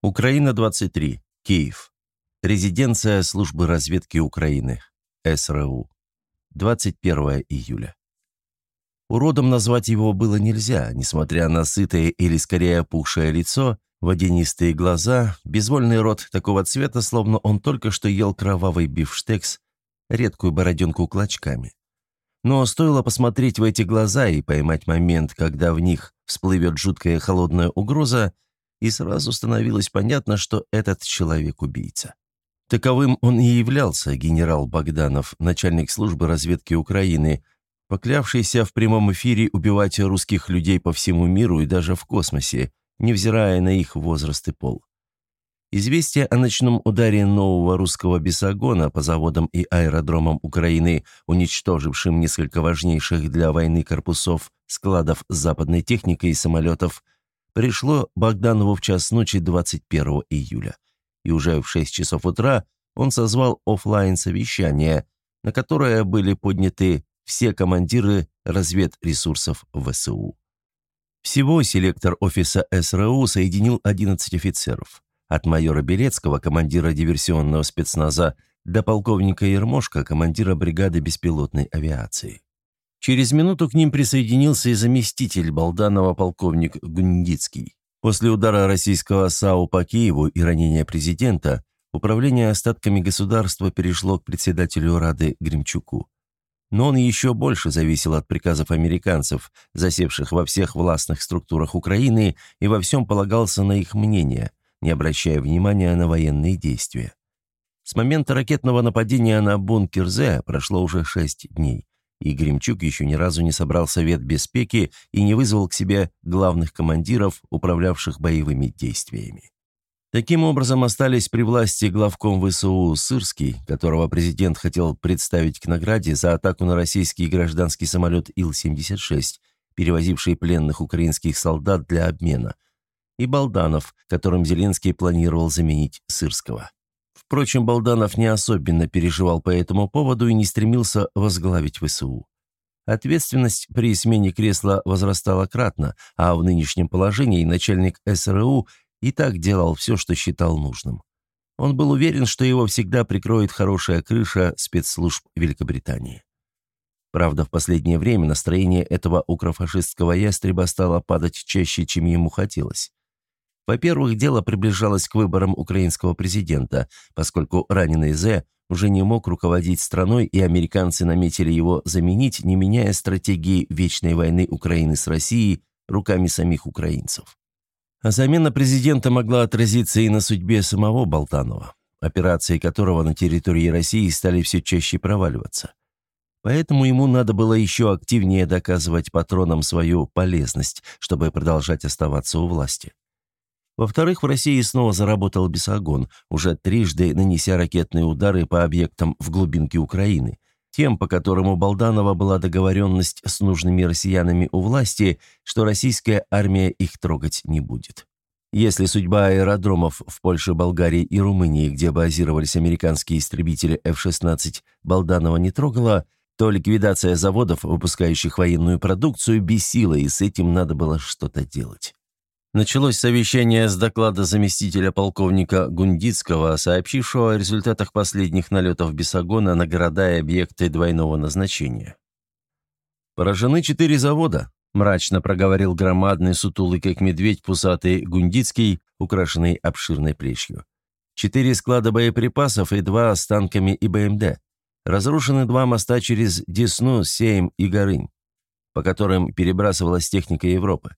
Украина-23, Киев. Резиденция службы разведки Украины, СРУ. 21 июля. Уродом назвать его было нельзя, несмотря на сытое или скорее опухшее лицо, водянистые глаза, безвольный рот такого цвета, словно он только что ел кровавый бифштекс, редкую бороденку клочками. Но стоило посмотреть в эти глаза и поймать момент, когда в них всплывет жуткая холодная угроза, и сразу становилось понятно, что этот человек убийца. Таковым он и являлся, генерал Богданов, начальник службы разведки Украины, поклявшийся в прямом эфире убивать русских людей по всему миру и даже в космосе, невзирая на их возраст и пол. Известие о ночном ударе нового русского бесогона по заводам и аэродромам Украины, уничтожившим несколько важнейших для войны корпусов складов с западной техникой и самолетов, пришло Богданову в час ночи 21 июля. И уже в 6 часов утра он созвал офлайн совещание на которое были подняты все командиры разведресурсов ВСУ. Всего селектор офиса СРУ соединил 11 офицеров. От майора Белецкого, командира диверсионного спецназа, до полковника Ермошка, командира бригады беспилотной авиации. Через минуту к ним присоединился и заместитель Балданова полковник Гундицкий. После удара российского САУ по Киеву и ранения президента, управление остатками государства перешло к председателю Рады Гремчуку. Но он еще больше зависел от приказов американцев, засевших во всех властных структурах Украины, и во всем полагался на их мнение, не обращая внимания на военные действия. С момента ракетного нападения на бункер З прошло уже шесть дней и Гремчук еще ни разу не собрал совет беспеки и не вызвал к себе главных командиров, управлявших боевыми действиями. Таким образом, остались при власти главком ВСУ Сырский, которого президент хотел представить к награде за атаку на российский гражданский самолет Ил-76, перевозивший пленных украинских солдат для обмена, и Балданов, которым Зеленский планировал заменить Сырского. Впрочем, Балданов не особенно переживал по этому поводу и не стремился возглавить ВСУ. Ответственность при смене кресла возрастала кратно, а в нынешнем положении начальник СРУ и так делал все, что считал нужным. Он был уверен, что его всегда прикроет хорошая крыша спецслужб Великобритании. Правда, в последнее время настроение этого укрофашистского ястреба стало падать чаще, чем ему хотелось. Во-первых, дело приближалось к выборам украинского президента, поскольку раненый Зе уже не мог руководить страной, и американцы наметили его заменить, не меняя стратегии вечной войны Украины с Россией руками самих украинцев. А замена президента могла отразиться и на судьбе самого Болтанова, операции которого на территории России стали все чаще проваливаться. Поэтому ему надо было еще активнее доказывать патронам свою полезность, чтобы продолжать оставаться у власти. Во-вторых, в России снова заработал бесогон, уже трижды нанеся ракетные удары по объектам в глубинке Украины, тем, по которым у Балданова была договоренность с нужными россиянами у власти, что российская армия их трогать не будет. Если судьба аэродромов в Польше, Болгарии и Румынии, где базировались американские истребители F-16, Балданова не трогала, то ликвидация заводов, выпускающих военную продукцию, бесила, и с этим надо было что-то делать. Началось совещание с доклада заместителя полковника Гундицкого, сообщившего о результатах последних налетов Бесогона на города и объекты двойного назначения. «Поражены четыре завода», – мрачно проговорил громадный, сутулый как медведь, пусатый Гундицкий, украшенный обширной плечью. «Четыре склада боеприпасов и два с танками и БМД. Разрушены два моста через Десну, Сейм и Горынь, по которым перебрасывалась техника Европы.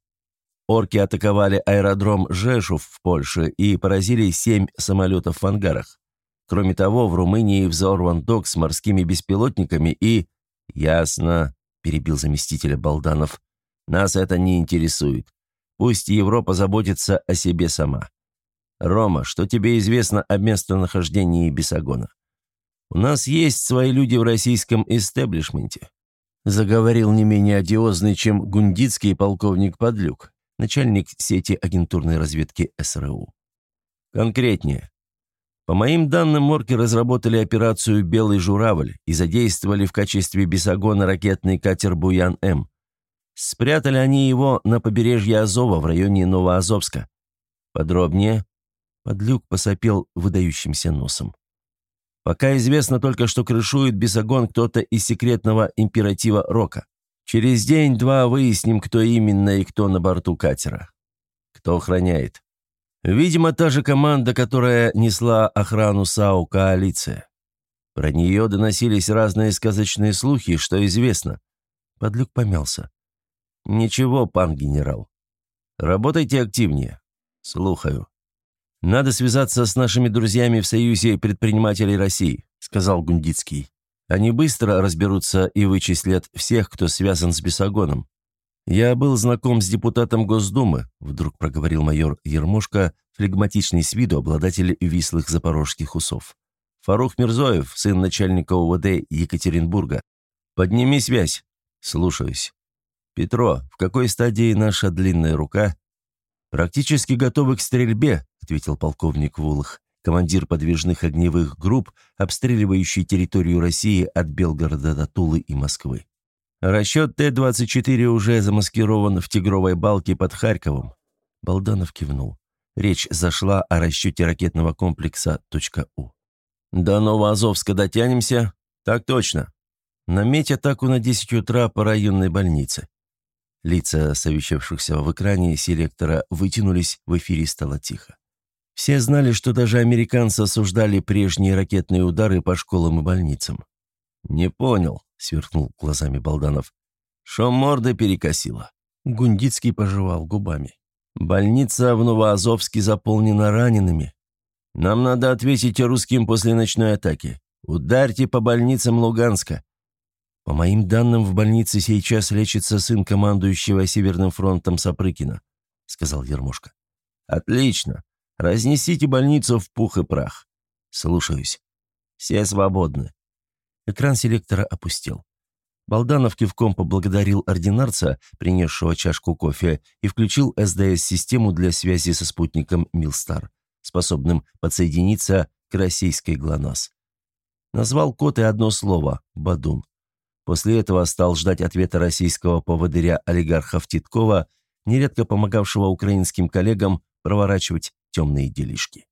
Орки атаковали аэродром Жешув в Польше и поразили семь самолетов в ангарах. Кроме того, в Румынии взорван док с морскими беспилотниками и... «Ясно», — перебил заместителя Балданов. «Нас это не интересует. Пусть Европа заботится о себе сама. Рома, что тебе известно о местонахождении Бесогона? У нас есть свои люди в российском истеблишменте», — заговорил не менее одиозный, чем гундицкий полковник Подлюк начальник сети агентурной разведки СРУ. Конкретнее. По моим данным, морки разработали операцию «Белый журавль» и задействовали в качестве бесогона ракетный катер «Буян-М». Спрятали они его на побережье Азова в районе Новоазовска. Подробнее. Подлюк посопел выдающимся носом. «Пока известно только, что крышует Бесогон кто-то из секретного императива Рока. Через день-два выясним, кто именно и кто на борту катера. Кто охраняет. Видимо, та же команда, которая несла охрану САУ «Коалиция». Про нее доносились разные сказочные слухи, что известно. Подлюк помялся. «Ничего, пан генерал. Работайте активнее. Слухаю». «Надо связаться с нашими друзьями в Союзе предпринимателей России», — сказал Гундицкий. «Они быстро разберутся и вычислят всех, кто связан с Бесогоном. «Я был знаком с депутатом Госдумы», — вдруг проговорил майор Ермошко, флегматичный с виду обладатель вислых запорожских усов. «Фарух Мирзоев, сын начальника УВД Екатеринбурга. Подними связь». «Слушаюсь». «Петро, в какой стадии наша длинная рука?» «Практически готовы к стрельбе», — ответил полковник Вулах, командир подвижных огневых групп, обстреливающий территорию России от Белгорода до Тулы и Москвы. Расчет Т-24 уже замаскирован в тигровой балке под Харьковом. Балданов кивнул. Речь зашла о расчете ракетного комплекса «У». «До Новоазовска дотянемся?» «Так точно. Наметь атаку на 10 утра по районной больнице. Лица совещавшихся в экране селектора вытянулись, в эфире стало тихо. Все знали, что даже американцы осуждали прежние ракетные удары по школам и больницам. «Не понял», — сверкнул глазами Балданов. «Шо морды перекосило?» Гундицкий пожевал губами. «Больница в Новоазовске заполнена ранеными. Нам надо ответить русским после ночной атаки. Ударьте по больницам Луганска. По моим данным, в больнице сейчас лечится сын командующего Северным фронтом Сапрыкина», — сказал Ермошка. «Отлично. Разнесите больницу в пух и прах. Слушаюсь. Все свободны». Экран селектора опустел. Балданов кивком поблагодарил ординарца, принесшего чашку кофе, и включил СДС-систему для связи со спутником «Милстар», способным подсоединиться к российской ГЛОНАСС. Назвал код и одно слово – «Бадун». После этого стал ждать ответа российского поводыря олигархов Титкова, нередко помогавшего украинским коллегам проворачивать темные делишки.